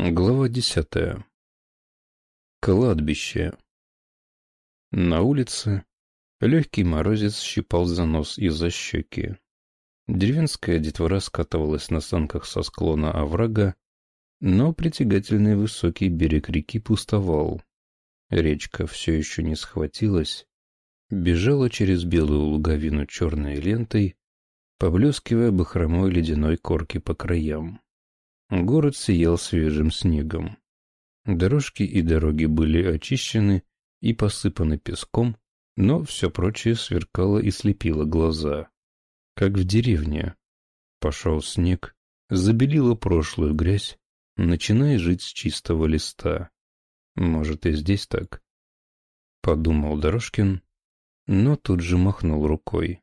Глава десятая. Кладбище. На улице легкий морозец щипал за нос и за щеки. Деревенская детвора скатывалась на санках со склона оврага, но притягательный высокий берег реки пустовал. Речка все еще не схватилась, бежала через белую луговину черной лентой, поблескивая бахромой ледяной корки по краям. Город сиял свежим снегом. Дорожки и дороги были очищены и посыпаны песком, но все прочее сверкало и слепило глаза. Как в деревне. Пошел снег, забелила прошлую грязь, начиная жить с чистого листа. Может, и здесь так? Подумал Дорожкин, но тут же махнул рукой.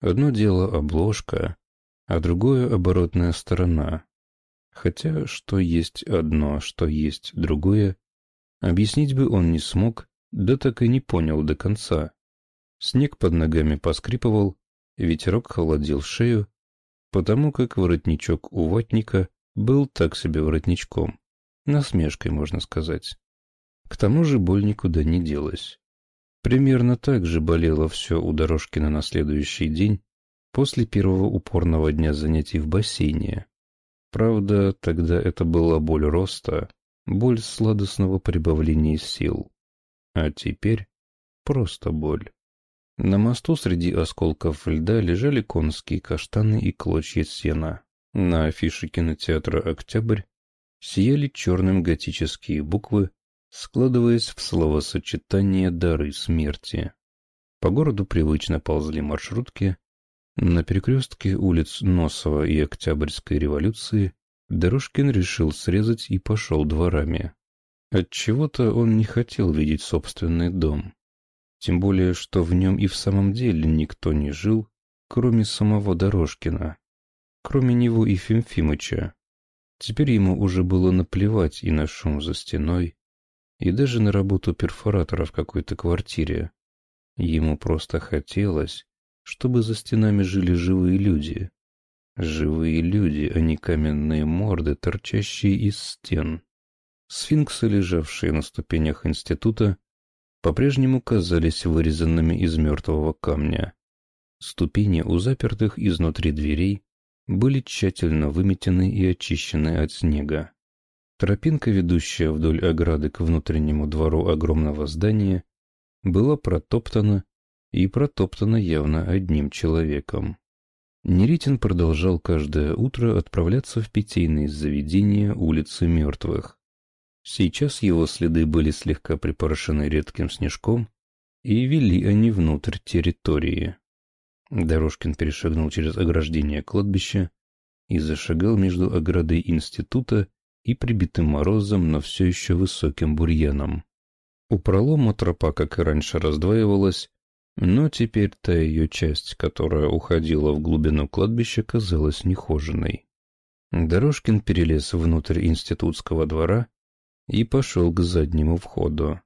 Одно дело обложка, а другое оборотная сторона. Хотя что есть одно, что есть другое, объяснить бы он не смог, да так и не понял до конца. Снег под ногами поскрипывал, ветерок холодил шею, потому как воротничок у ватника был так себе воротничком, насмешкой, можно сказать. К тому же боль никуда не делась. Примерно так же болело все у Дорожкина на следующий день после первого упорного дня занятий в бассейне. Правда, тогда это была боль роста, боль сладостного прибавления сил. А теперь просто боль. На мосту среди осколков льда лежали конские каштаны и клочья сена. На афише кинотеатра «Октябрь» сияли черным готические буквы, складываясь в словосочетание «дары смерти». По городу привычно ползли маршрутки, на перекрестке улиц Носова и Октябрьской революции Дорожкин решил срезать и пошел дворами. Отчего-то он не хотел видеть собственный дом. Тем более, что в нем и в самом деле никто не жил, кроме самого Дорожкина. Кроме него и Фимфимыча. Теперь ему уже было наплевать и на шум за стеной, и даже на работу перфоратора в какой-то квартире. Ему просто хотелось, чтобы за стенами жили живые люди. Живые люди, а не каменные морды, торчащие из стен. Сфинксы, лежавшие на ступенях института, по-прежнему казались вырезанными из мертвого камня. Ступени у запертых изнутри дверей были тщательно выметены и очищены от снега. Тропинка, ведущая вдоль ограды к внутреннему двору огромного здания, была протоптана и протоптана явно одним человеком. Неритин продолжал каждое утро отправляться в питейные заведения улицы мертвых. Сейчас его следы были слегка припорошены редким снежком, и вели они внутрь территории. Дорожкин перешагнул через ограждение кладбища и зашагал между оградой института и прибитым морозом, но все еще высоким бурьяном. У пролома тропа, как и раньше, раздваивалась, но теперь та ее часть, которая уходила в глубину кладбища, казалась нехоженной. Дорожкин перелез внутрь институтского двора и пошел к заднему входу.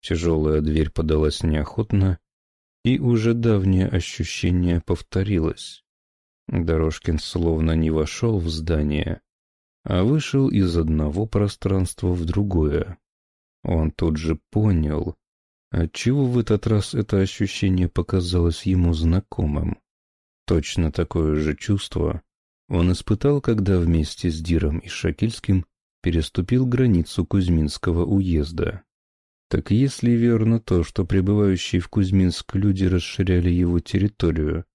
Тяжелая дверь подалась неохотно, и уже давнее ощущение повторилось. Дорожкин словно не вошел в здание, а вышел из одного пространства в другое. Он тут же понял, Отчего в этот раз это ощущение показалось ему знакомым? Точно такое же чувство он испытал, когда вместе с Диром и Шакильским переступил границу Кузьминского уезда. Так если верно то, что пребывающие в Кузьминск люди расширяли его территорию,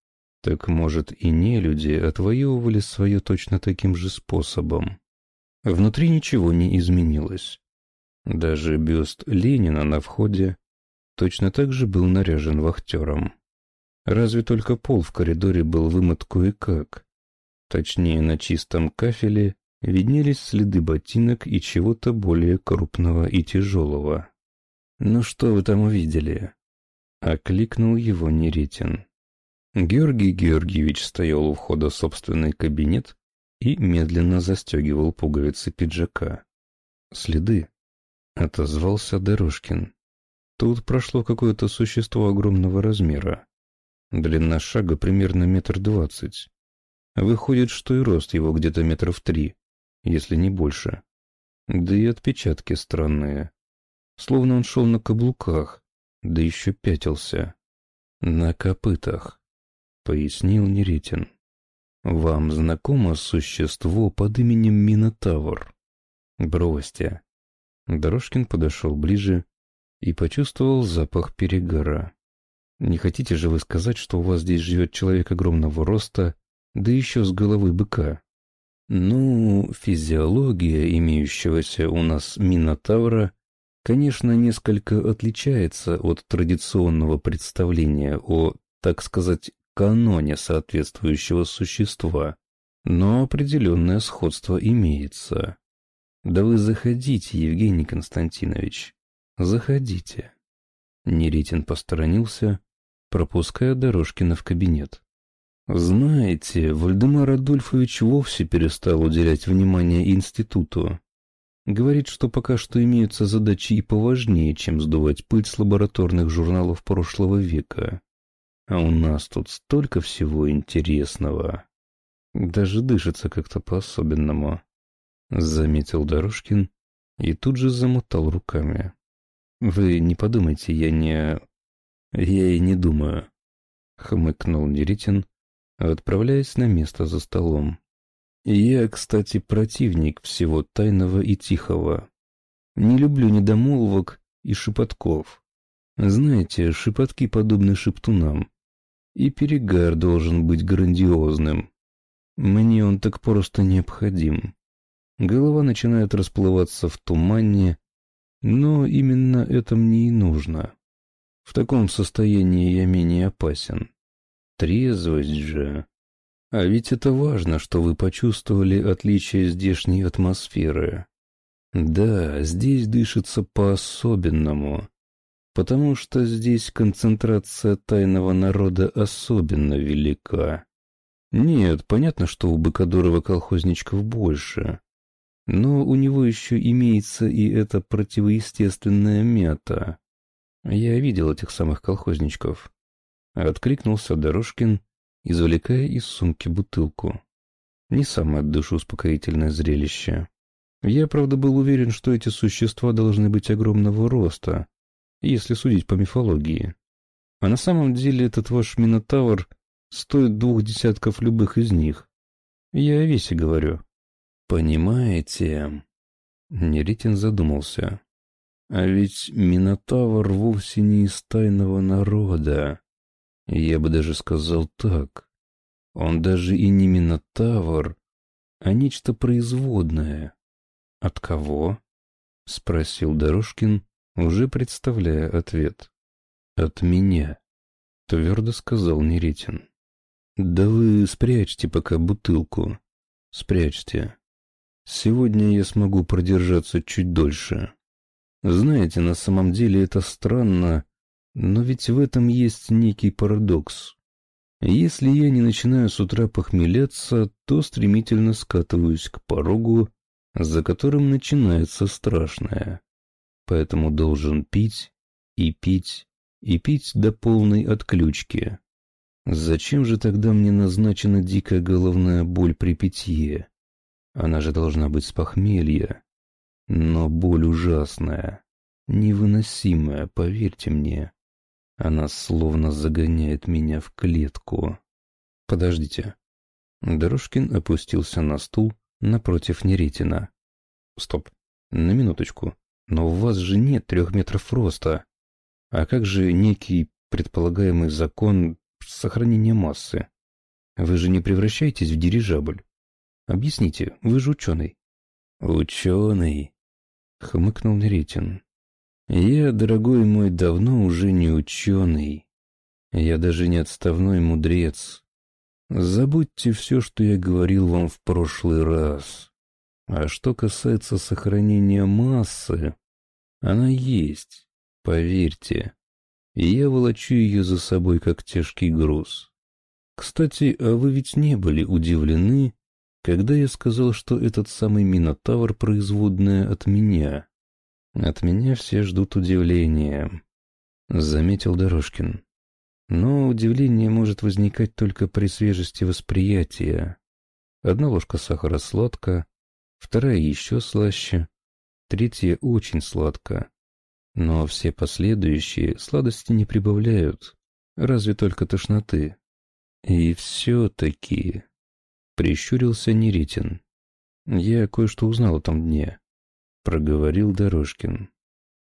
так, может, и не люди отвоевывали свое точно таким же способом. Внутри ничего не изменилось. Даже бюст Ленина на входе точно так же был наряжен вахтером. Разве только пол в коридоре был вымыт кое-как. Точнее, на чистом кафеле виднелись следы ботинок и чего-то более крупного и тяжелого. «Ну что вы там увидели?» — окликнул его Неретин. Георгий Георгиевич стоял у входа в собственный кабинет и медленно застегивал пуговицы пиджака. «Следы», — отозвался Дорожкин. Тут прошло какое-то существо огромного размера. Длина шага примерно метр двадцать. Выходит, что и рост его где-то метров три, если не больше. Да и отпечатки странные. Словно он шел на каблуках, да еще пятился. На копытах, пояснил Неретин. Вам знакомо существо под именем Минотавр? Бросьте. Дорожкин подошел ближе и почувствовал запах перегора. Не хотите же вы сказать, что у вас здесь живет человек огромного роста, да еще с головой быка? Ну, физиология имеющегося у нас Минотавра, конечно, несколько отличается от традиционного представления о, так сказать, каноне соответствующего существа, но определенное сходство имеется. Да вы заходите, Евгений Константинович, заходите. Неретин посторонился, пропуская Дорожкина в кабинет. Знаете, Вальдемар Адольфович вовсе перестал уделять внимание институту. Говорит, что пока что имеются задачи и поважнее, чем сдувать пыль с лабораторных журналов прошлого века. А у нас тут столько всего интересного. Даже дышится как-то по-особенному. Заметил Дорожкин и тут же замотал руками. Вы не подумайте, я не... Я и не думаю. Хмыкнул Неритин, отправляясь на место за столом. Я, кстати, противник всего тайного и тихого. Не люблю недомолвок и шепотков. Знаете, шепотки подобны шептунам. И перегар должен быть грандиозным. Мне он так просто необходим. Голова начинает расплываться в тумане, но именно это мне и нужно. В таком состоянии я менее опасен. Трезвость же. А ведь это важно, что вы почувствовали отличие здешней атмосферы. Да, здесь дышится по-особенному, потому что здесь концентрация тайного народа особенно велика. Нет, понятно, что у Быкодорова колхозничков больше. Но у него еще имеется и эта противоестественная мята. Я видел этих самых колхозничков. Откликнулся Дорожкин, извлекая из сумки бутылку. Не самое душеуспокоительное зрелище. Я, правда, был уверен, что эти существа должны быть огромного роста, если судить по мифологии. А на самом деле этот ваш Минотавр стоит двух десятков любых из них. Я о весе говорю. «Понимаете...» Неритин задумался. «А ведь Минотавр вовсе не из тайного народа. Я бы даже сказал так. Он даже и не Минотавр, а нечто производное». «От кого?» — спросил Дорожкин, уже представляя ответ. «От меня», — твердо сказал Неритин. «Да вы спрячьте пока бутылку. Спрячьте. Сегодня я смогу продержаться чуть дольше. Знаете, на самом деле это странно, но ведь в этом есть некий парадокс. Если я не начинаю с утра похмеляться, то стремительно скатываюсь к порогу, за которым начинается страшное. Поэтому должен пить и пить и пить до полной отключки. Зачем же тогда мне назначена дикая головная боль при питье? Она же должна быть с похмелья. Но боль ужасная, невыносимая, поверьте мне. Она словно загоняет меня в клетку. Подождите. Дорожкин опустился на стул напротив Неретина. Стоп, на минуточку. Но у вас же нет трех метров роста. А как же некий предполагаемый закон сохранения массы? Вы же не превращаетесь в дирижабль. Объясните, вы же ученый. Ученый, хмыкнул Неретин. Я, дорогой мой, давно уже не ученый. Я даже не отставной мудрец. Забудьте все, что я говорил вам в прошлый раз. А что касается сохранения массы, она есть, поверьте. И я волочу ее за собой, как тяжкий груз. Кстати, а вы ведь не были удивлены, когда я сказал, что этот самый Минотавр производная от меня. От меня все ждут удивления, — заметил Дорожкин. Но удивление может возникать только при свежести восприятия. Одна ложка сахара сладко, вторая еще слаще, третье очень сладко. Но все последующие сладости не прибавляют, разве только тошноты. И все-таки... Прищурился Неритин. Я кое-что узнал о том дне. Проговорил Дорожкин.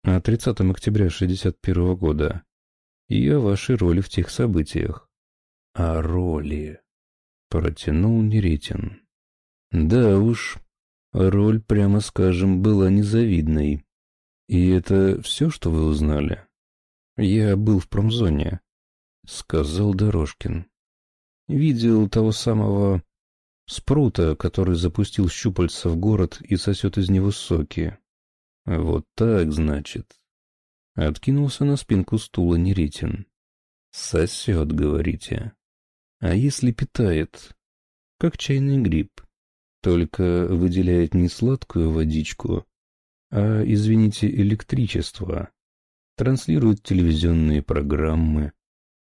О 30 октября 61 года. И о вашей роли в тех событиях. О роли. Протянул Неритин. Да уж, роль, прямо скажем, была незавидной. И это все, что вы узнали? Я был в промзоне, сказал Дорожкин. Видел того самого спрута, который запустил щупальца в город и сосет из него соки. Вот так, значит. Откинулся на спинку стула Неретин. Сосет, говорите. А если питает? Как чайный гриб. Только выделяет не сладкую водичку, а, извините, электричество. Транслирует телевизионные программы,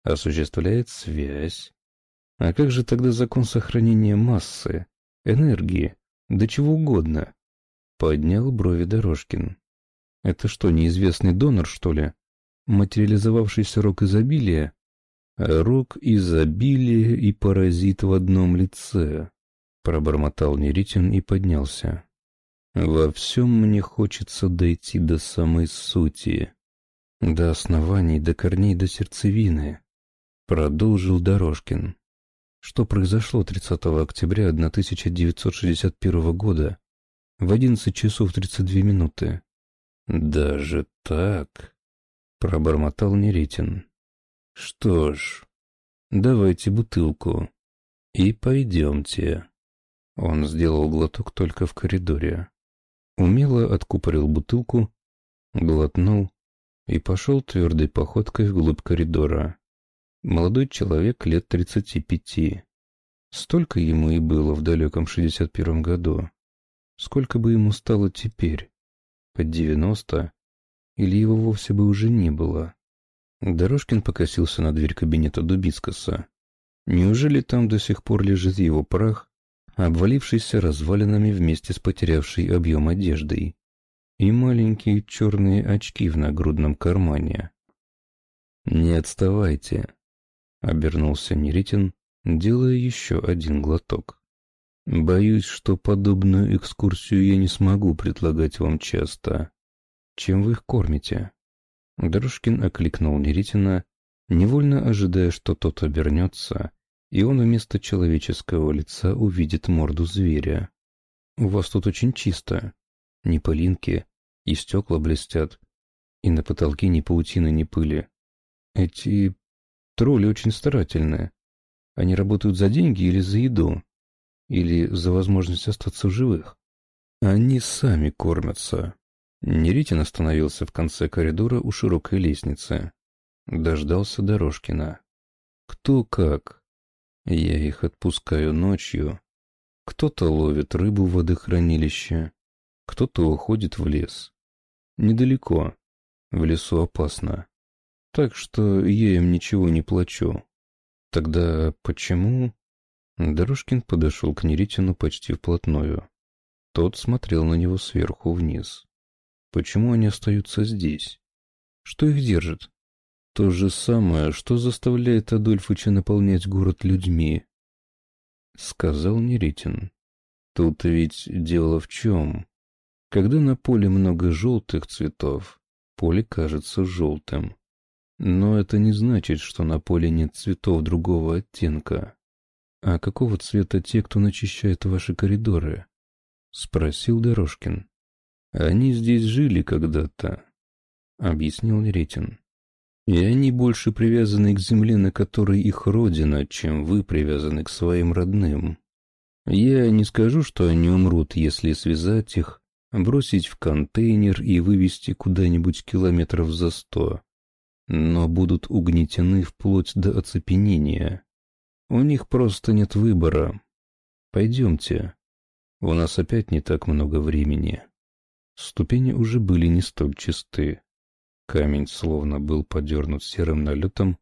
осуществляет связь. А как же тогда закон сохранения массы, энергии, да чего угодно? Поднял брови Дорожкин. Это что, неизвестный донор, что ли? Материализовавшийся рок изобилия? Рок изобилия и паразит в одном лице. Пробормотал Неритин и поднялся. Во всем мне хочется дойти до самой сути. До оснований, до корней, до сердцевины. Продолжил Дорожкин. Что произошло 30 октября 1961 года в 11 часов 32 минуты? Даже так? Пробормотал Неретин. Что ж, давайте бутылку и пойдемте. Он сделал глоток только в коридоре. Умело откупорил бутылку, глотнул и пошел твердой походкой вглубь коридора. Молодой человек лет тридцати пяти. Столько ему и было в далеком шестьдесят первом году. Сколько бы ему стало теперь? Под девяносто? Или его вовсе бы уже не было? Дорожкин покосился на дверь кабинета Дубицкаса. Неужели там до сих пор лежит его прах, обвалившийся развалинами вместе с потерявшей объем одеждой? И маленькие черные очки в нагрудном кармане. «Не отставайте», Обернулся Неритин, делая еще один глоток. Боюсь, что подобную экскурсию я не смогу предлагать вам часто. Чем вы их кормите? Дорожкин окликнул Неритина, невольно ожидая, что тот обернется, и он вместо человеческого лица увидит морду зверя. У вас тут очень чисто. Ни пылинки, и стекла блестят, и на потолке ни паутины, ни пыли. Эти Тролли очень старательные. Они работают за деньги или за еду, или за возможность остаться в живых. Они сами кормятся. Неритин остановился в конце коридора у широкой лестницы. Дождался Дорожкина. Кто как. Я их отпускаю ночью. Кто-то ловит рыбу в водохранилище, кто-то уходит в лес. Недалеко. В лесу опасно. Так что я им ничего не плачу. Тогда почему... Дорожкин подошел к Неритину почти вплотную. Тот смотрел на него сверху вниз. Почему они остаются здесь? Что их держит? То же самое, что заставляет Адольфыча наполнять город людьми. Сказал Неритин. Тут ведь дело в чем? Когда на поле много желтых цветов, поле кажется желтым. Но это не значит, что на поле нет цветов другого оттенка. А какого цвета те, кто начищает ваши коридоры? Спросил Дорожкин. Они здесь жили когда-то, объяснил Неретин. И они больше привязаны к земле, на которой их родина, чем вы привязаны к своим родным. Я не скажу, что они умрут, если связать их, бросить в контейнер и вывести куда-нибудь километров за сто но будут угнетены вплоть до оцепенения. У них просто нет выбора. Пойдемте. У нас опять не так много времени. Ступени уже были не столь чисты. Камень словно был подернут серым налетом,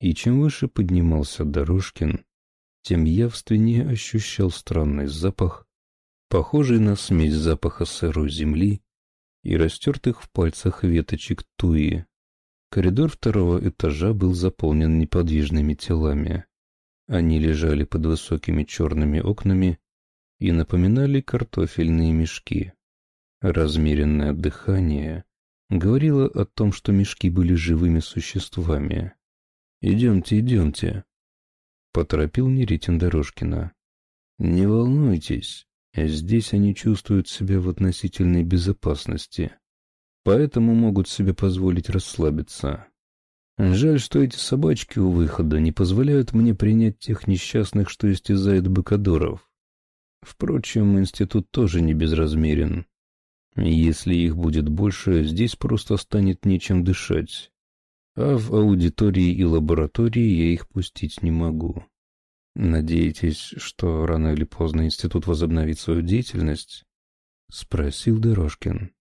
и чем выше поднимался Дорожкин, тем явственнее ощущал странный запах, похожий на смесь запаха сырой земли и растертых в пальцах веточек туи. Коридор второго этажа был заполнен неподвижными телами. Они лежали под высокими черными окнами и напоминали картофельные мешки. Размеренное дыхание говорило о том, что мешки были живыми существами. «Идемте, идемте», — поторопил Неритин Дорожкина. «Не волнуйтесь, здесь они чувствуют себя в относительной безопасности, поэтому могут себе позволить расслабиться. Жаль, что эти собачки у выхода не позволяют мне принять тех несчастных, что истязает быкадоров. Впрочем, институт тоже не безразмерен. Если их будет больше, здесь просто станет нечем дышать. А в аудитории и лаборатории я их пустить не могу. «Надеетесь, что рано или поздно институт возобновит свою деятельность?» — спросил Дорожкин.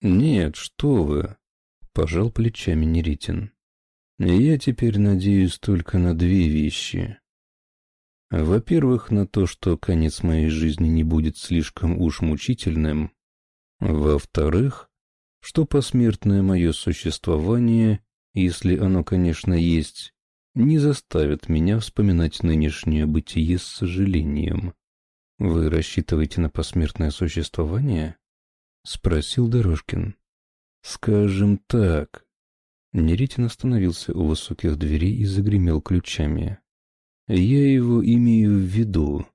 «Нет, что вы!» — пожал плечами Неритин. «Я теперь надеюсь только на две вещи. Во-первых, на то, что конец моей жизни не будет слишком уж мучительным. Во-вторых, что посмертное мое существование, если оно, конечно, есть, не заставит меня вспоминать нынешнее бытие с сожалением. «Вы рассчитываете на посмертное существование?» — спросил Дорожкин. «Скажем так». Неритин остановился у высоких дверей и загремел ключами. «Я его имею в виду.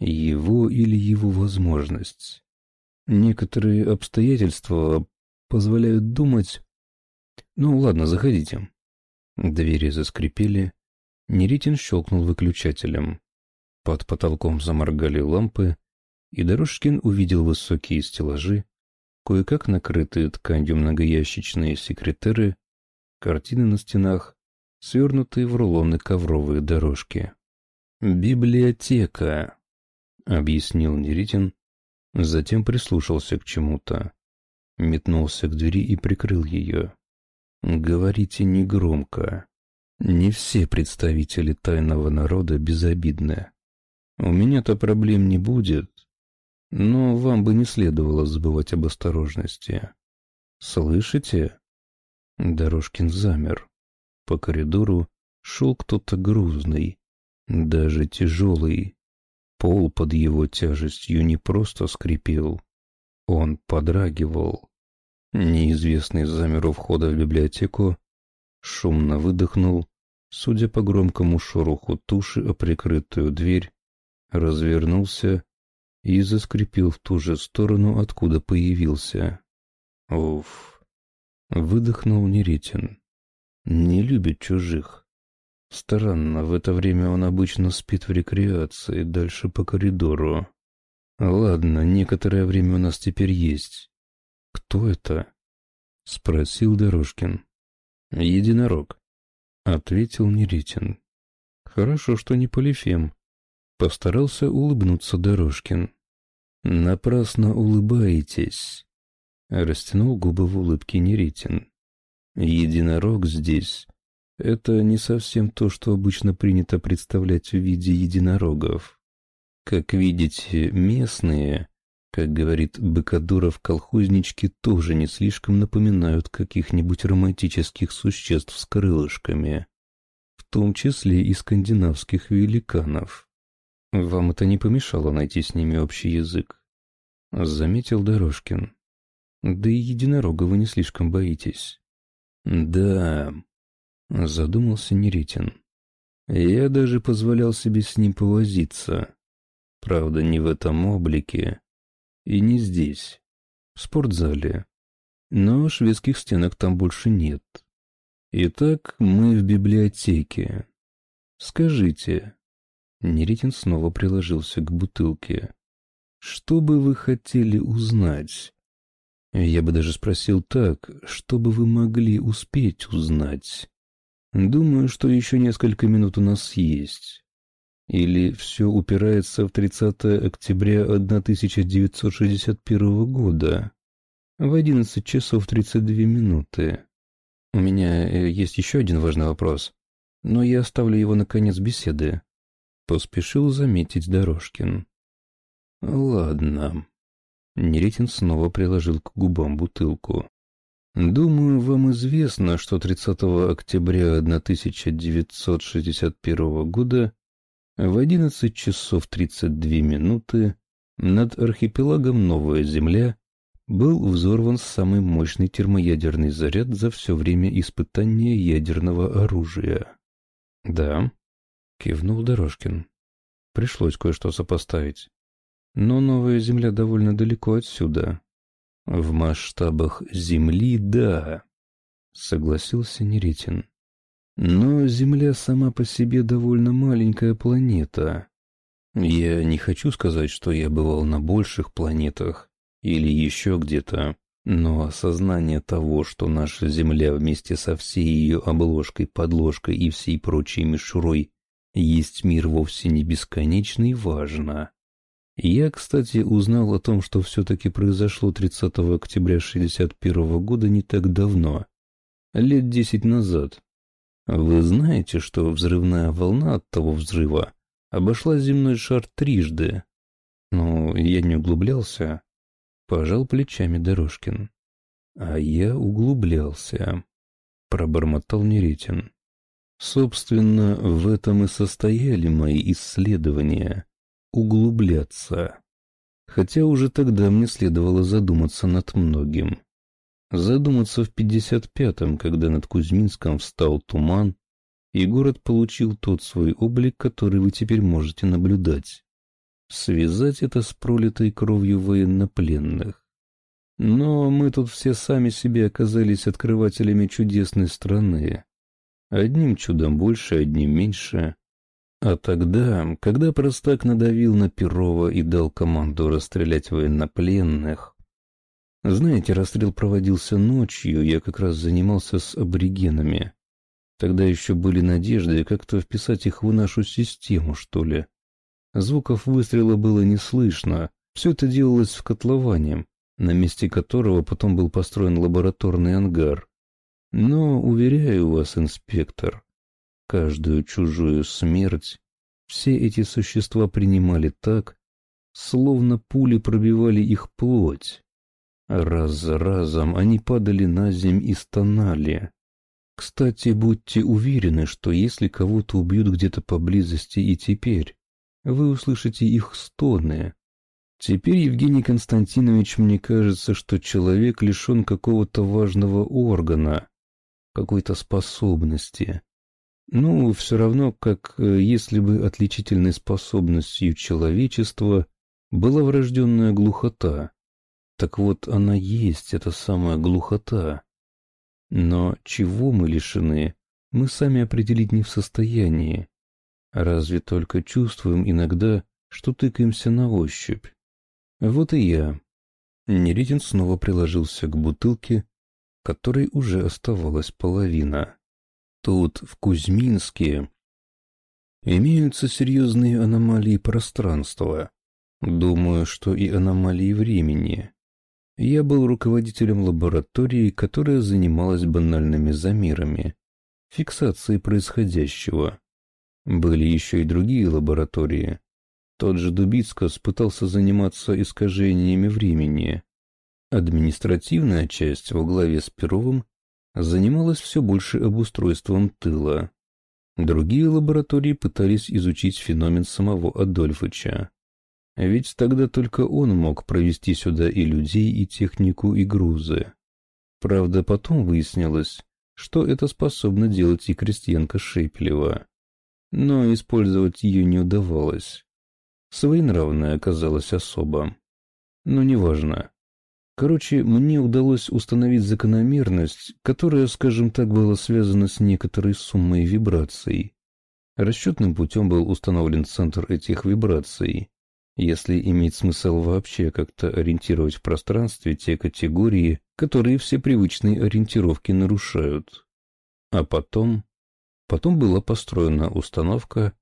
Его или его возможность. Некоторые обстоятельства позволяют думать... Ну, ладно, заходите. Двери заскрипели. Неритин щелкнул выключателем. Под потолком заморгали лампы, и Дорожкин увидел высокие стеллажи, кое-как накрытые тканью многоящичные секретеры, картины на стенах, свернутые в рулоны ковровые дорожки. «Библиотека», — объяснил Неритин, затем прислушался к чему-то, метнулся к двери и прикрыл ее. Говорите негромко. Не все представители тайного народа безобидны. У меня-то проблем не будет, но вам бы не следовало забывать об осторожности. Слышите? Дорожкин замер. По коридору шел кто-то грузный, даже тяжелый. Пол под его тяжестью не просто скрипел, он подрагивал. Неизвестный замер у входа в библиотеку, шумно выдохнул, судя по громкому шороху туши о прикрытую дверь, развернулся и заскрипел в ту же сторону, откуда появился. Уф! Выдохнул Неретин. Не любит чужих. Странно, в это время он обычно спит в рекреации, дальше по коридору. Ладно, некоторое время у нас теперь есть. «Кто это?» — спросил Дорожкин. «Единорог», — ответил Неритин. «Хорошо, что не Полифем», — постарался улыбнуться Дорожкин. «Напрасно улыбаетесь», — растянул губы в улыбке Неритин. «Единорог здесь — это не совсем то, что обычно принято представлять в виде единорогов. Как видите, местные как говорит Быкадуров, колхознички тоже не слишком напоминают каких-нибудь романтических существ с крылышками, в том числе и скандинавских великанов. Вам это не помешало найти с ними общий язык, — заметил Дорожкин. Да и единорога вы не слишком боитесь. Да, — задумался Неретин. Я даже позволял себе с ним повозиться. Правда, не в этом облике, и не здесь, в спортзале. Но шведских стенок там больше нет. Итак, мы в библиотеке. Скажите. Неритин снова приложился к бутылке. Что бы вы хотели узнать? Я бы даже спросил так, что бы вы могли успеть узнать? Думаю, что еще несколько минут у нас есть. Или все упирается в 30 октября 1961 года в 11 часов 32 минуты? У меня э, есть еще один важный вопрос, но я оставлю его на конец беседы. Поспешил заметить Дорожкин. Ладно. Неретин снова приложил к губам бутылку. Думаю, вам известно, что 30 октября 1961 года в 11 часов 32 минуты над архипелагом Новая Земля был взорван самый мощный термоядерный заряд за все время испытания ядерного оружия. «Да», — кивнул Дорожкин. «Пришлось кое-что сопоставить. Но Новая Земля довольно далеко отсюда. В масштабах Земли — да», — согласился Неретин. «Но Земля сама по себе довольно маленькая планета. Я не хочу сказать, что я бывал на больших планетах или еще где-то, но осознание того, что наша Земля вместе со всей ее обложкой, подложкой и всей прочей мишурой есть мир вовсе не бесконечный, важно. Я, кстати, узнал о том, что все-таки произошло 30 октября 61 года не так давно, лет десять назад. Вы знаете, что взрывная волна от того взрыва обошла земной шар трижды? Но я не углублялся. Пожал плечами Дорожкин. А я углублялся. Пробормотал Неретин. Собственно, в этом и состояли мои исследования углубляться. Хотя уже тогда мне следовало задуматься над многим. Задуматься в 55-м, когда над Кузьминском встал туман, и город получил тот свой облик, который вы теперь можете наблюдать. Связать это с пролитой кровью военнопленных. Но мы тут все сами себе оказались открывателями чудесной страны. Одним чудом больше, одним меньше. А тогда, когда простак надавил на Перова и дал команду расстрелять военнопленных... Знаете, расстрел проводился ночью, я как раз занимался с аборигенами. Тогда еще были надежды как-то вписать их в нашу систему, что ли. Звуков выстрела было не слышно, все это делалось в котловане, на месте которого потом был построен лабораторный ангар. Но, уверяю вас, инспектор, Каждую чужую смерть все эти существа принимали так, словно пули пробивали их плоть. Раз за разом они падали на земь и стонали. Кстати, будьте уверены, что если кого-то убьют где-то поблизости и теперь, вы услышите их стоны. Теперь, Евгений Константинович, мне кажется, что человек лишен какого-то важного органа, какой-то способности. Ну, все равно, как э, если бы отличительной способностью человечества была врожденная глухота. Так вот, она есть, эта самая глухота. Но чего мы лишены, мы сами определить не в состоянии. Разве только чувствуем иногда, что тыкаемся на ощупь. Вот и я. Нередин снова приложился к бутылке, которой уже оставалась половина. Тут, в Кузьминске, имеются серьезные аномалии пространства. Думаю, что и аномалии времени. Я был руководителем лаборатории, которая занималась банальными замерами, фиксацией происходящего. Были еще и другие лаборатории. Тот же Дубицкос пытался заниматься искажениями времени. Административная часть во главе с Перовым занималась все больше обустройством тыла. Другие лаборатории пытались изучить феномен самого Адольфыча. Ведь тогда только он мог провести сюда и людей, и технику, и грузы. Правда, потом выяснилось, что это способно делать и крестьянка Шепелева. Но использовать ее не удавалось. Своенравная оказалась особо. Но неважно. Короче, мне удалось установить закономерность, которая, скажем так, была связана с некоторой суммой вибраций. Расчетным путем был установлен центр этих вибраций, если имеет смысл вообще как-то ориентировать в пространстве те категории, которые все привычные ориентировки нарушают. А потом... Потом была построена установка,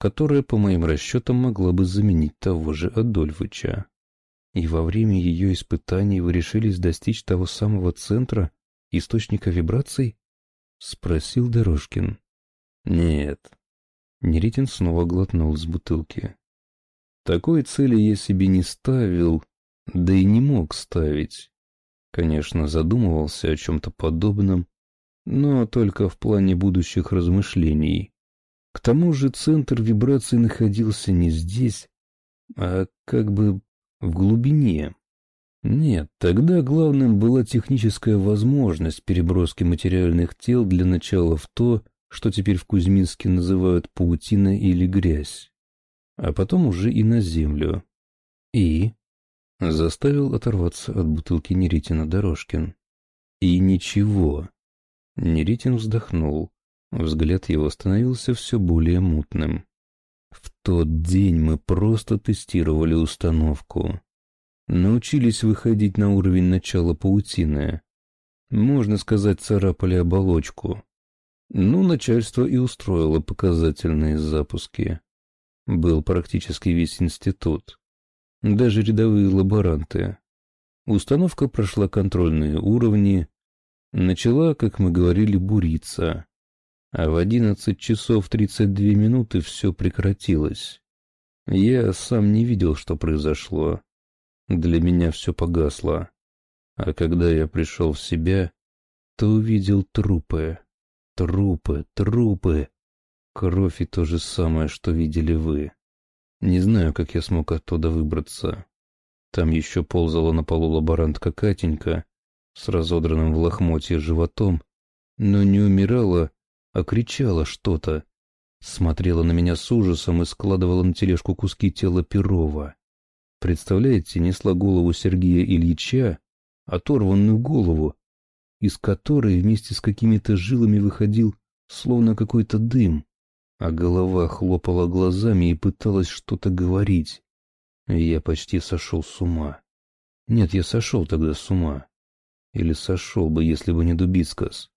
которая, по моим расчетам, могла бы заменить того же Адольфыча. И во время ее испытаний вы решились достичь того самого центра, источника вибраций? Спросил Дорожкин. Нет. Неретин снова глотнул с бутылки. Такой цели я себе не ставил, Да и не мог ставить. Конечно, задумывался о чем-то подобном, но только в плане будущих размышлений. К тому же центр вибраций находился не здесь, а как бы в глубине. Нет, тогда главным была техническая возможность переброски материальных тел для начала в то, что теперь в Кузьминске называют паутина или грязь, а потом уже и на землю. И заставил оторваться от бутылки Неритина Дорожкин. И ничего. Неритин вздохнул. Взгляд его становился все более мутным. В тот день мы просто тестировали установку. Научились выходить на уровень начала паутины. Можно сказать, царапали оболочку. Ну, начальство и устроило показательные запуски. Был практически весь институт. Даже рядовые лаборанты. Установка прошла контрольные уровни, начала, как мы говорили, буриться. А в одиннадцать часов тридцать две минуты все прекратилось. Я сам не видел, что произошло. Для меня все погасло. А когда я пришел в себя, то увидел трупы. Трупы, трупы. Кровь и то же самое, что видели вы. Не знаю, как я смог оттуда выбраться. Там еще ползала на полу лаборантка Катенька с разодранным в лохмотье животом, но не умирала, а кричала что-то. Смотрела на меня с ужасом и складывала на тележку куски тела Перова. Представляете, несла голову Сергея Ильича, оторванную голову, из которой вместе с какими-то жилами выходил словно какой-то дым, а голова хлопала глазами и пыталась что-то говорить. Я почти сошел с ума. Нет, я сошел тогда с ума. Или сошел бы, если бы не Дубицкас.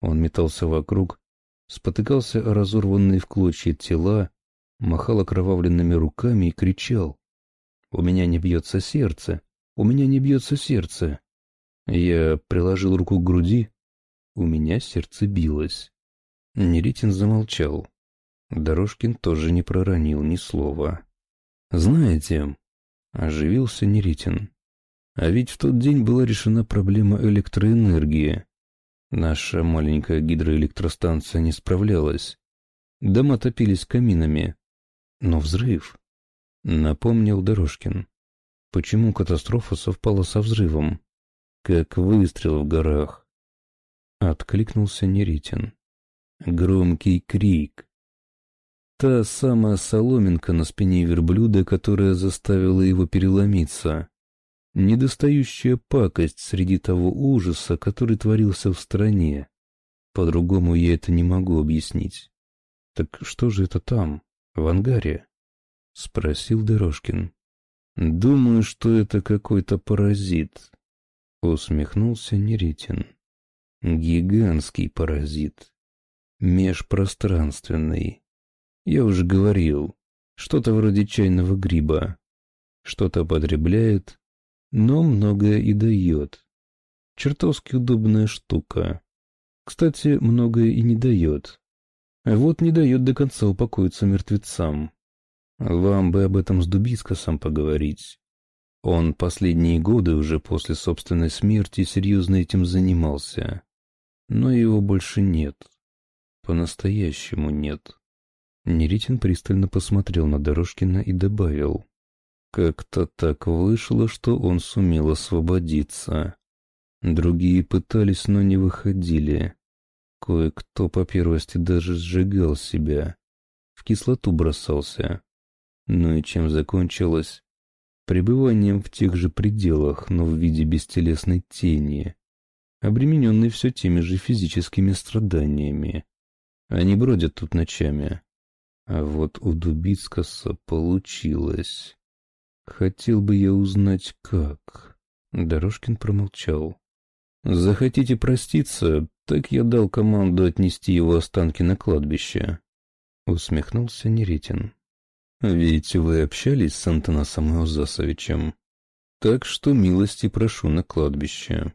Он метался вокруг, спотыкался о разорванные в клочья тела, махал окровавленными руками и кричал. «У меня не бьется сердце! У меня не бьется сердце!» Я приложил руку к груди. У меня сердце билось. Неритин замолчал. Дорожкин тоже не проронил ни слова. «Знаете...» — оживился Неритин. «А ведь в тот день была решена проблема электроэнергии. Наша маленькая гидроэлектростанция не справлялась. Дома топились каминами. Но взрыв...» — напомнил Дорожкин. «Почему катастрофа совпала со взрывом?» как выстрел в горах. Откликнулся Неритин. Громкий крик. Та самая соломинка на спине верблюда, которая заставила его переломиться. Недостающая пакость среди того ужаса, который творился в стране. По-другому я это не могу объяснить. Так что же это там, в ангаре? Спросил Дорожкин. Думаю, что это какой-то паразит, Усмехнулся Неритин. Гигантский паразит. Межпространственный. Я уже говорил, что-то вроде чайного гриба. Что-то потребляет, но многое и дает. Чертовски удобная штука. Кстати, многое и не дает. Вот не дает до конца упокоиться мертвецам. Вам бы об этом с Дубискосом поговорить. Он последние годы уже после собственной смерти серьезно этим занимался. Но его больше нет. По-настоящему нет. Неритин пристально посмотрел на Дорожкина и добавил. Как-то так вышло, что он сумел освободиться. Другие пытались, но не выходили. Кое-кто по первости даже сжигал себя. В кислоту бросался. Ну и чем закончилось? пребыванием в тех же пределах, но в виде бестелесной тени, обремененной все теми же физическими страданиями. Они бродят тут ночами. А вот у Дубицкаса получилось. Хотел бы я узнать, как. Дорожкин промолчал. Захотите проститься, так я дал команду отнести его останки на кладбище. Усмехнулся Неретин. Ведь вы общались с Антонасом Иозасовичем. Так что милости прошу на кладбище.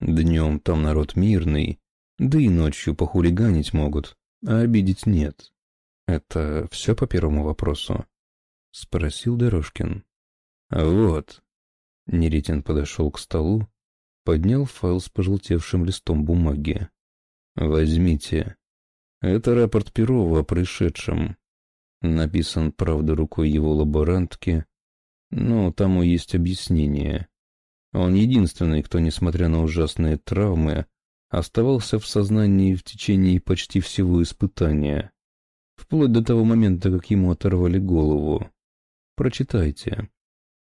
Днем там народ мирный, да и ночью похулиганить могут, а обидеть нет. Это все по первому вопросу? Спросил Дорожкин. Вот. Неретин подошел к столу, поднял файл с пожелтевшим листом бумаги. «Возьмите. Это рапорт Перова о происшедшем. Написан, правда, рукой его лаборантки, но тому есть объяснение. Он единственный, кто, несмотря на ужасные травмы, оставался в сознании в течение почти всего испытания, вплоть до того момента, как ему оторвали голову. Прочитайте.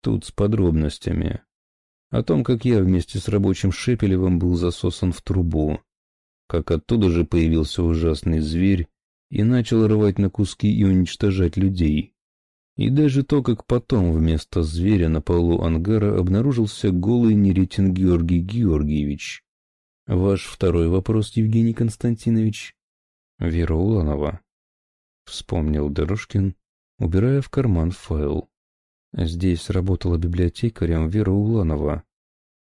Тут с подробностями. О том, как я вместе с рабочим Шепелевым был засосан в трубу, как оттуда же появился ужасный зверь и начал рвать на куски и уничтожать людей. И даже то, как потом вместо зверя на полу ангара обнаружился голый Неретин Георгий Георгиевич. Ваш второй вопрос, Евгений Константинович? Вера Уланова. Вспомнил Дорожкин, убирая в карман файл. Здесь работала библиотекарем Вера Уланова.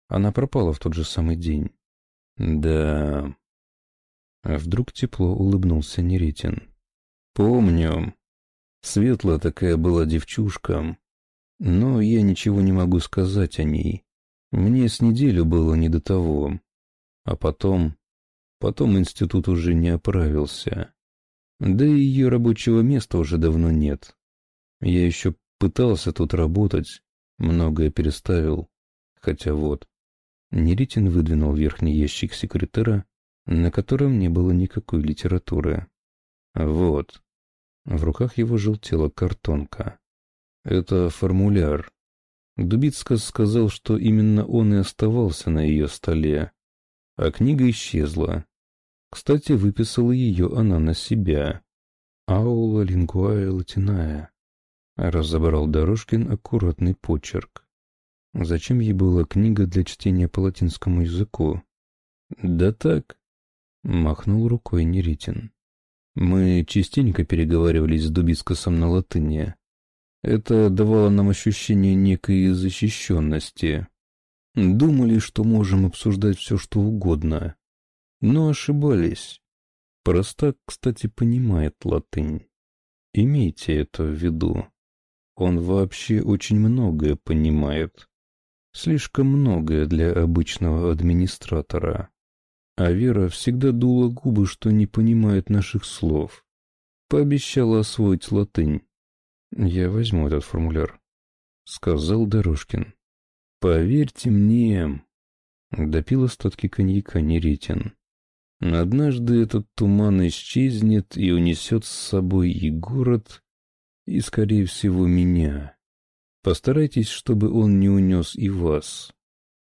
Она пропала в тот же самый день. Да... А вдруг тепло улыбнулся Неретин. Помню. Светлая такая была девчушка. Но я ничего не могу сказать о ней. Мне с неделю было не до того. А потом... Потом институт уже не оправился. Да и ее рабочего места уже давно нет. Я еще пытался тут работать, многое переставил. Хотя вот... Неритин выдвинул верхний ящик секретера, на котором не было никакой литературы. Вот. В руках его желтела картонка. Это формуляр. Дубицко сказал, что именно он и оставался на ее столе. А книга исчезла. Кстати, выписала ее она на себя. «Аула лингуая латиная», — разобрал Дорожкин аккуратный почерк. Зачем ей была книга для чтения по латинскому языку? «Да так», — махнул рукой Неритин. Мы частенько переговаривались с Дубискосом на латыни. Это давало нам ощущение некой защищенности. Думали, что можем обсуждать все, что угодно. Но ошибались. Простак, кстати, понимает латынь. Имейте это в виду. Он вообще очень многое понимает. Слишком многое для обычного администратора. А Вера всегда дула губы, что не понимает наших слов. Пообещала освоить латынь. «Я возьму этот формуляр», — сказал Дорожкин. «Поверьте мне...» — допил остатки коньяка Неретин. «Однажды этот туман исчезнет и унесет с собой и город, и, скорее всего, меня. Постарайтесь, чтобы он не унес и вас.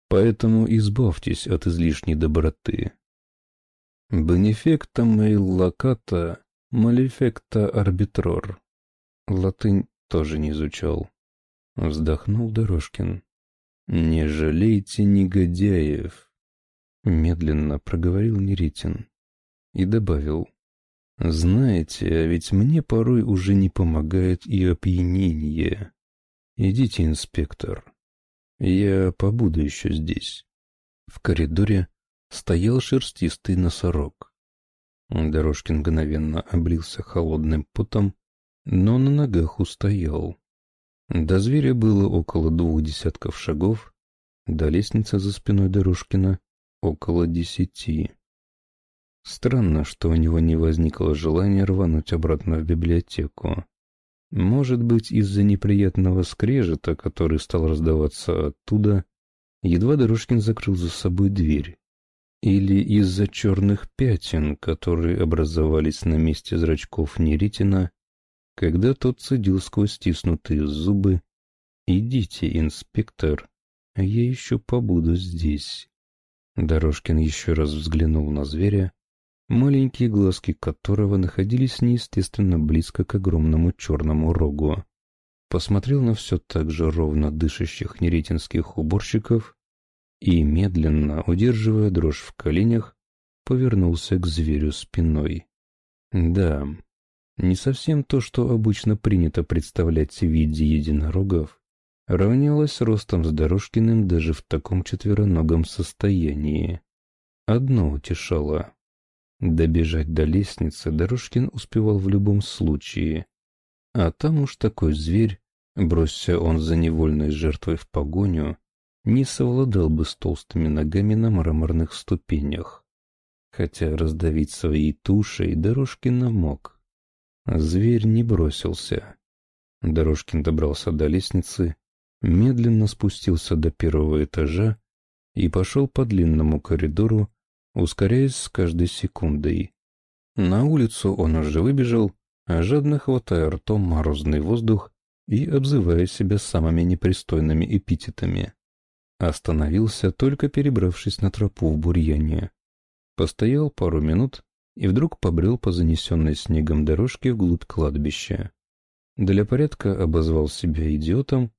Поэтому избавьтесь от излишней доброты. Бенефекта мейл локата, малефекта арбитрор. Латынь тоже не изучал. Вздохнул Дорожкин. «Не жалейте негодяев!» Медленно проговорил Неритин и добавил. «Знаете, а ведь мне порой уже не помогает и опьянение. Идите, инспектор, я побуду еще здесь. В коридоре стоял шерстистый носорог. Дорожкин мгновенно облился холодным потом, но на ногах устоял. До зверя было около двух десятков шагов, до лестницы за спиной Дорожкина около десяти. Странно, что у него не возникло желания рвануть обратно в библиотеку. Может быть, из-за неприятного скрежета, который стал раздаваться оттуда, едва Дорожкин закрыл за собой дверь. Или из-за черных пятен, которые образовались на месте зрачков Неритина, когда тот цедил сквозь стиснутые зубы «Идите, инспектор, я еще побуду здесь». Дорожкин еще раз взглянул на зверя, маленькие глазки которого находились неестественно близко к огромному черному рогу. Посмотрел на все так же ровно дышащих неретинских уборщиков и, медленно, удерживая дрожь в коленях, повернулся к зверю спиной. Да, не совсем то, что обычно принято представлять в виде единорогов, равнялось ростом с Дорожкиным даже в таком четвероногом состоянии. Одно утешало. Добежать до лестницы Дорожкин успевал в любом случае. А там уж такой зверь, бросься он за невольной жертвой в погоню, не совладал бы с толстыми ногами на мраморных ступенях. Хотя раздавить своей тушей Дорожкин мог. Зверь не бросился. Дорожкин добрался до лестницы, медленно спустился до первого этажа и пошел по длинному коридору, ускоряясь с каждой секундой. На улицу он уже выбежал, жадно хватая ртом морозный воздух и обзывая себя самыми непристойными эпитетами. Остановился, только перебравшись на тропу в бурьяне. Постоял пару минут и вдруг побрел по занесенной снегом дорожке вглубь кладбища. Для порядка обозвал себя идиотом,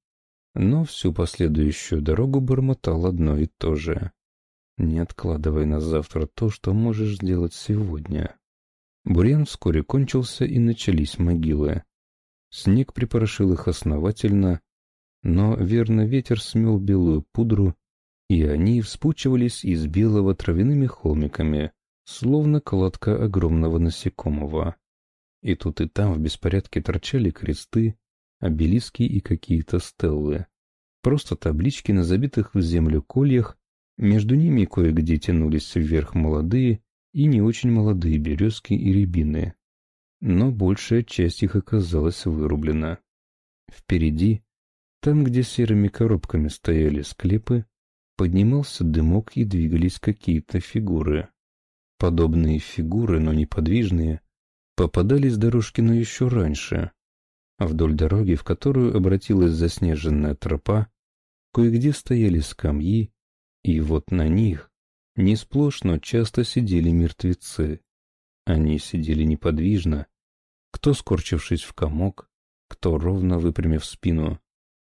но всю последующую дорогу бормотал одно и то же. Не откладывай на завтра то, что можешь сделать сегодня. Бурьян вскоре кончился, и начались могилы. Снег припорошил их основательно, но верно ветер смел белую пудру, и они вспучивались из белого травяными холмиками, словно кладка огромного насекомого. И тут и там в беспорядке торчали кресты, обелиски и какие-то стеллы. Просто таблички на забитых в землю кольях, между ними кое-где тянулись вверх молодые и не очень молодые березки и рябины. Но большая часть их оказалась вырублена. Впереди, там, где серыми коробками стояли склепы, поднимался дымок и двигались какие-то фигуры. Подобные фигуры, но неподвижные, попадались Дорожкину еще раньше. Вдоль дороги, в которую обратилась заснеженная тропа, кое-где стояли скамьи, и вот на них не сплошь, но часто сидели мертвецы. Они сидели неподвижно, кто скорчившись в комок, кто ровно выпрямив спину,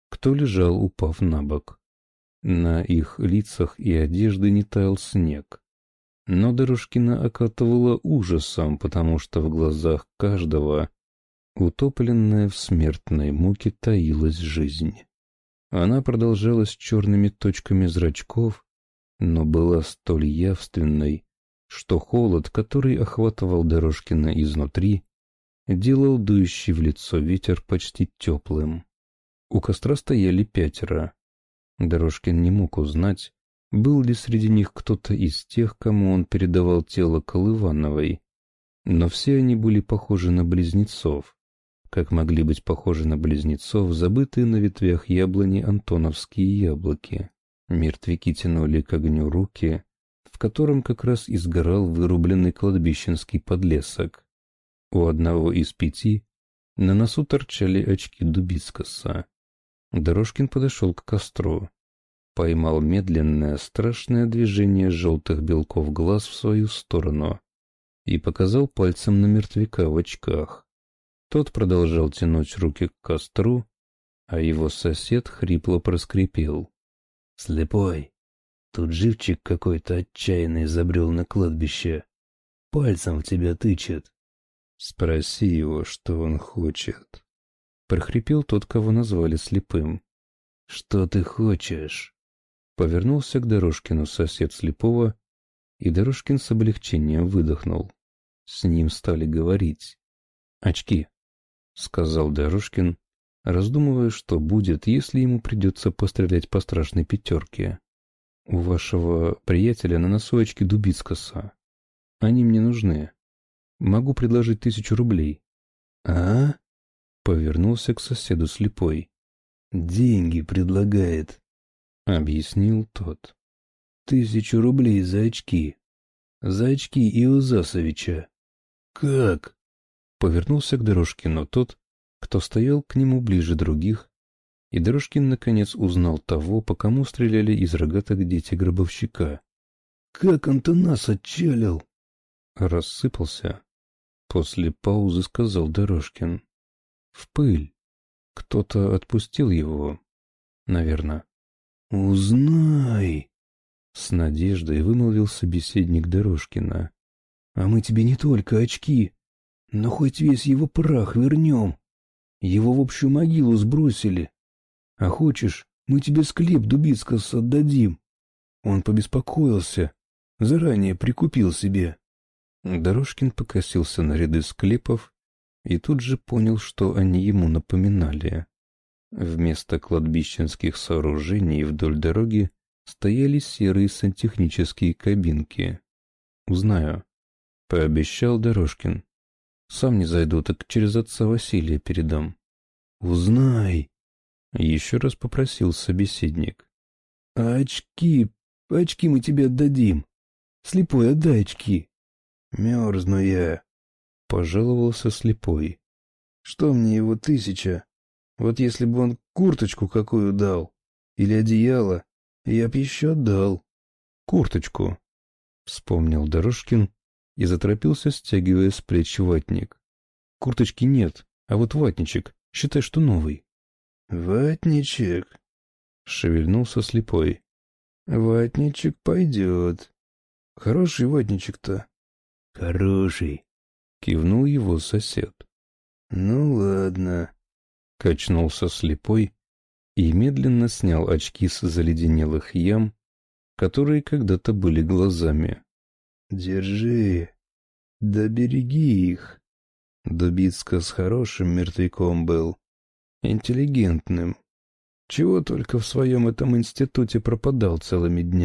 кто лежал, упав на бок. На их лицах и одежды не таял снег. Но Дорожкина окатывала ужасом, потому что в глазах каждого, утопленная в смертной муке, таилась жизнь. Она продолжалась черными точками зрачков, но была столь явственной, что холод, который охватывал Дорожкина изнутри, делал дующий в лицо ветер почти теплым. У костра стояли пятеро. Дорожкин не мог узнать, был ли среди них кто-то из тех, кому он передавал тело Колывановой. Но все они были похожи на близнецов, как могли быть похожи на близнецов, забытые на ветвях яблони антоновские яблоки. Мертвяки тянули к огню руки, в котором как раз изгорал вырубленный кладбищенский подлесок. У одного из пяти на носу торчали очки Дубицкаса. Дорожкин подошел к костру поймал медленное, страшное движение желтых белков глаз в свою сторону и показал пальцем на мертвяка в очках. Тот продолжал тянуть руки к костру, а его сосед хрипло проскрипел. «Слепой! Тут живчик какой-то отчаянный забрел на кладбище. Пальцем в тебя тычет. Спроси его, что он хочет». Прохрипел тот, кого назвали слепым. «Что ты хочешь?» Повернулся к Дорожкину сосед слепого, и Дорожкин с облегчением выдохнул. С ним стали говорить. «Очки», — сказал Дорожкин, раздумывая, что будет, если ему придется пострелять по страшной пятерке. «У вашего приятеля на носу очки. Они мне нужны. Могу предложить тысячу рублей». «А?» — повернулся к соседу слепой. «Деньги предлагает. — объяснил тот. «Тысячу рублей за очки. За очки Иозасовича». «Как?» — повернулся к Дорожкину тот, кто стоял к нему ближе других, и Дорожкин наконец узнал того, по кому стреляли из рогаток дети гробовщика. «Как он-то нас отчалил?» Рассыпался. После паузы сказал Дорожкин. «В пыль. Кто-то отпустил его, наверное». «Узнай!» — с надеждой вымолвил собеседник Дорожкина. «А мы тебе не только очки, но хоть весь его прах вернем. Его в общую могилу сбросили. А хочешь, мы тебе склеп Дубицкас отдадим?» Он побеспокоился, заранее прикупил себе. Дорожкин покосился на ряды склепов и тут же понял, что они ему напоминали. Вместо кладбищенских сооружений вдоль дороги стояли серые сантехнические кабинки. «Узнаю», — пообещал Дорожкин. «Сам не зайду, так через отца Василия передам». «Узнай!» — еще раз попросил собеседник. «А очки, очки мы тебе отдадим. Слепой, отдай очки». «Мерзну я», — пожаловался слепой. «Что мне его тысяча? Вот если бы он курточку какую дал, или одеяло, я б еще отдал». «Курточку», — вспомнил Дорожкин и заторопился, стягивая с плеч ватник. «Курточки нет, а вот ватничек, считай, что новый». «Ватничек», — шевельнулся слепой. «Ватничек пойдет. Хороший ватничек-то». «Хороший», — кивнул его сосед. «Ну ладно», — качнулся слепой и медленно снял очки с заледенелых ям, которые когда-то были глазами. «Держи, да береги их. Дубицка с хорошим мертвяком был, интеллигентным. Чего только в своем этом институте пропадал целыми днями.